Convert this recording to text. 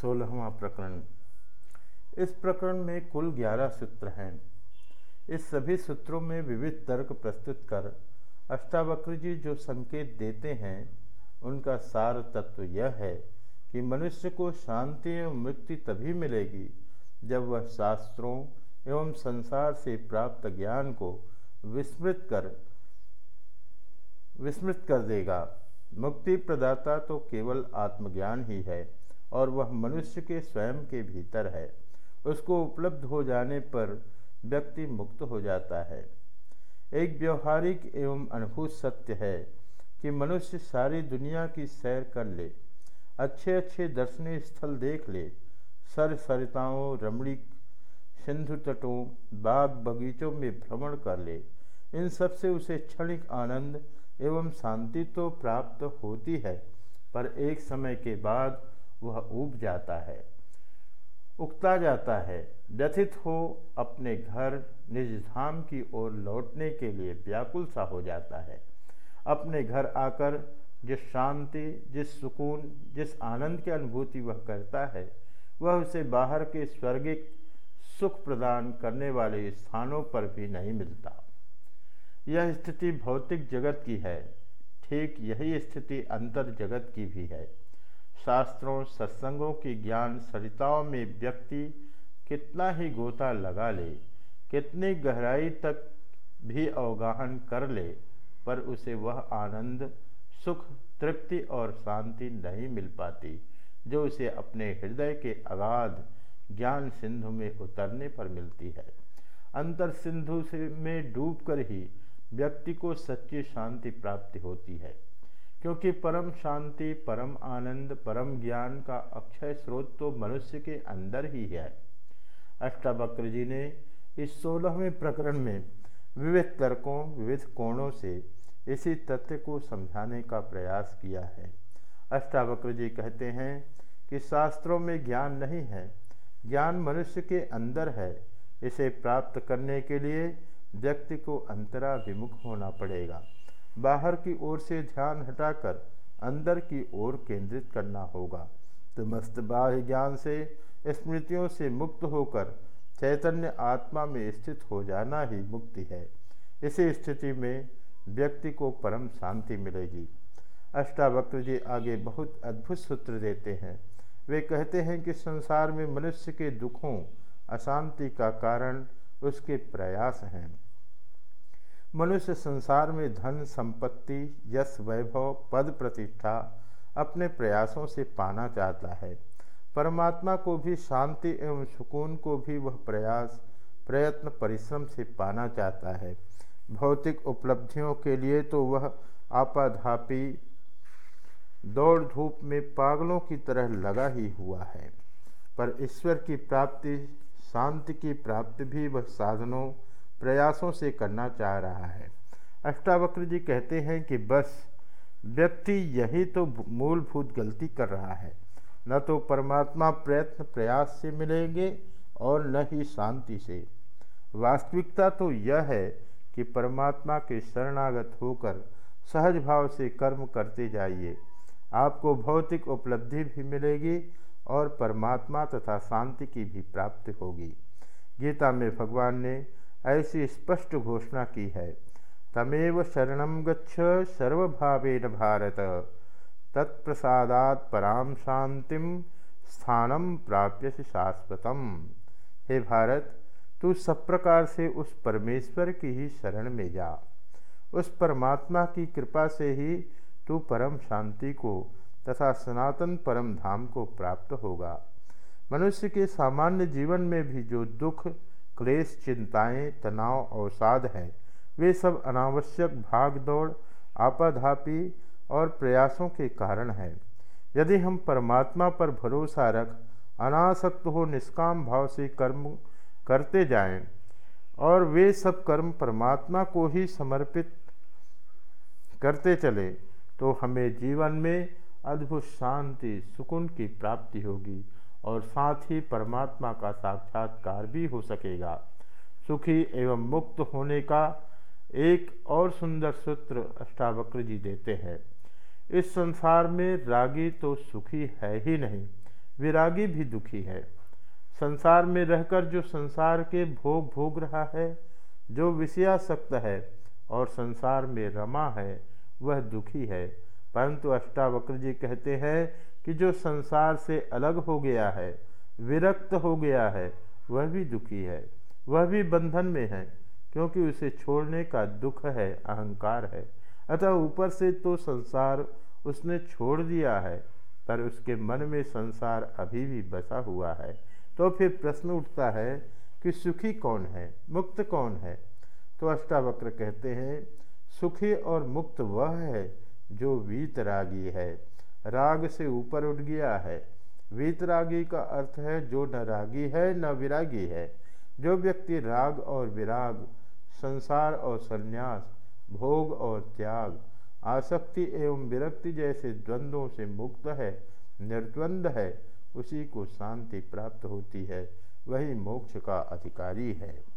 सोलहवा प्रकरण। इस प्रकरण में कुल ग्यारह सूत्र हैं। इस सभी सूत्रों में विविध तर्क प्रस्तुत कर अष्टावक्र जी जो संकेत देते हैं, उनका सार तत्व यह है कि मनुष्य को शांति एवं मुक्ति तभी मिलेगी जब वह शास्त्रों एवं संसार से प्राप्त ज्ञान को विस्मृत कर विस्मृत कर देगा। मुक्ति प्रदाता तो केवल आत्मज्ञान ही है। और वह मनुष्य के स्वयं के भीतर है। उसको उपलब्ध हो जाने पर व्यक्ति मुक्त हो जाता है। एक व्यवहारिक एवं अनुभूत सत्य है कि मनुष्य सारी दुनिया की सैर कर ले अच्छे अच्छे दर्शनीय स्थल देख ले सर सरिताओं रमणीक सिंधु तटों, बाग बगीचों में भ्रमण कर ले। इन सबसे उसे क्षणिक आनंद एवं शांति तो प्राप्त होती है, पर एक समय के बाद वह उब जाता है उगता जाता है। व्यथित हो अपने घर निज धाम की ओर लौटने के लिए व्याकुल सा हो जाता है। अपने घर आकर जिस शांति, जिस सुकून, जिस आनंद की अनुभूति वह करता है, वह उसे बाहर के स्वर्गिक सुख प्रदान करने वाले स्थानों पर भी नहीं मिलता। यह स्थिति भौतिक जगत की है, ठीक यही स्थिति अंतर जगत की भी है। शास्त्रों, सत्संगों की ज्ञान, सरिताओं में व्यक्ति कितना ही गोता लगा ले, कितनी गहराई तक भी अवगाहन कर ले, पर उसे वह आनंद, सुख, तृप्ति और शांति नहीं मिल पाती, जो उसे अपने हृदय के अगाध ज्ञान सिंधु में उतरने पर मिलती है। अंतर सिंधु से में डूबकर ही व्यक्ति को सच्ची शांति प्राप्ति होती है। क्योंकि परम शांति, परम आनंद, परम ज्ञान का अक्षय स्रोत तो मनुष्य के अंदर ही है। अष्टावक्र जी ने इस सोलहवें प्रकरण में विविध तर्कों, विविध कोणों से इसी तथ्य को समझाने का प्रयास किया है। अष्टावक्र जी कहते हैं कि शास्त्रों में ज्ञान नहीं है, ज्ञान मनुष्य के अंदर है। इसे प्राप्त करने के लिए व्यक्ति को अंतराभिमुख होना पड़ेगा। बाहर की ओर से ध्यान हटाकर अंदर की ओर केंद्रित करना होगा। तो मस्त बाह्य ज्ञान से स्मृतियों से मुक्त होकर चैतन्य आत्मा में स्थित हो जाना ही मुक्ति है। इसी स्थिति में व्यक्ति को परम शांति मिलेगी। अष्टावक्र जी आगे बहुत अद्भुत सूत्र देते हैं। वे कहते हैं कि संसार में मनुष्य के दुखों, अशांति का कारण उसके प्रयास हैं। मनुष्य संसार में धन, संपत्ति, यश, वैभव, पद प्रतिष्ठा अपने प्रयासों से पाना चाहता है। परमात्मा को भी, शांति एवं सुकून को भी वह प्रयास, प्रयत्न, परिश्रम से पाना चाहता है। भौतिक उपलब्धियों के लिए तो वह आपाधापी, दौड़ धूप में पागलों की तरह लगा ही हुआ है। पर ईश्वर की प्राप्ति, शांति की प्राप्ति भी वह साधनों प्रयासों से करना चाह रहा है। अष्टावक्र जी कहते हैं कि बस, व्यक्ति यही तो मूलभूत गलती कर रहा है। न तो परमात्मा प्रयत्न, प्रयास से मिलेंगे और न ही शांति से। वास्तविकता तो यह है कि परमात्मा के शरणागत होकर सहज भाव से कर्म करते जाइए। आपको भौतिक उपलब्धि भी मिलेगी और परमात्मा तथा शांति की भी प्राप्ति होगी। गीता में भगवान ने ऐसी स्पष्ट घोषणा की है। तमेव शरण गच्छ सर्वभावेन भारत। तत्प्रसादात पराम शांतिम स्थानम प्राप्य शाश्वतम। हे भारत, तू सब प्रकार से उस परमेश्वर की ही शरण में जा। उस परमात्मा की कृपा से ही तू परम शांति को तथा सनातन परम धाम को प्राप्त होगा। मनुष्य के सामान्य जीवन में भी जो दुख क्लेश, चिंताएँ, तनाव, अवसाद हैं। वे सब अनावश्यक भाग दौड़ आपाधापी और प्रयासों के कारण हैं। यदि हम परमात्मा पर भरोसा रख, अनासक्त हो निष्काम भाव से कर्म करते जाएँ और वे सब कर्म परमात्मा को ही समर्पित करते चले तो हमें जीवन में अद्भुत शांति, सुकून की प्राप्ति होगी। और साथ ही परमात्मा का साक्षात्कार भी हो सकेगा। सुखी एवं मुक्त होने का एक और सुंदर सूत्र अष्टावक्र जी देते हैं। इस संसार में रागी तो सुखी है ही नहीं, विरागी भी दुखी है। संसार में रहकर जो संसार के भोग भोग रहा है, जो विषयासक्त है और संसार में रमा है, वह दुखी है। परंतु अष्टावक्र जी कहते हैं कि जो संसार से अलग हो गया है, विरक्त हो गया है, वह भी दुखी है, वह भी बंधन में है, क्योंकि उसे छोड़ने का दुख है, अहंकार है। अतः ऊपर से तो संसार उसने छोड़ दिया है, पर उसके मन में संसार अभी भी बसा हुआ है। तो फिर प्रश्न उठता है कि सुखी कौन है, मुक्त कौन है? तो अष्टावक्र कहते हैं, सुखी और मुक्त वह है जो वीतरागी है। राग से ऊपर उठ गया है। वीतरागी का अर्थ है, जो न रागी है, न विरागी है। जो व्यक्ति राग और विराग, संसार और संन्यास, भोग और त्याग, आसक्ति एवं विरक्ति जैसे द्वंद्वों से मुक्त है, निर्द्वंद है, उसी को शांति प्राप्त होती है। वही मोक्ष का अधिकारी है।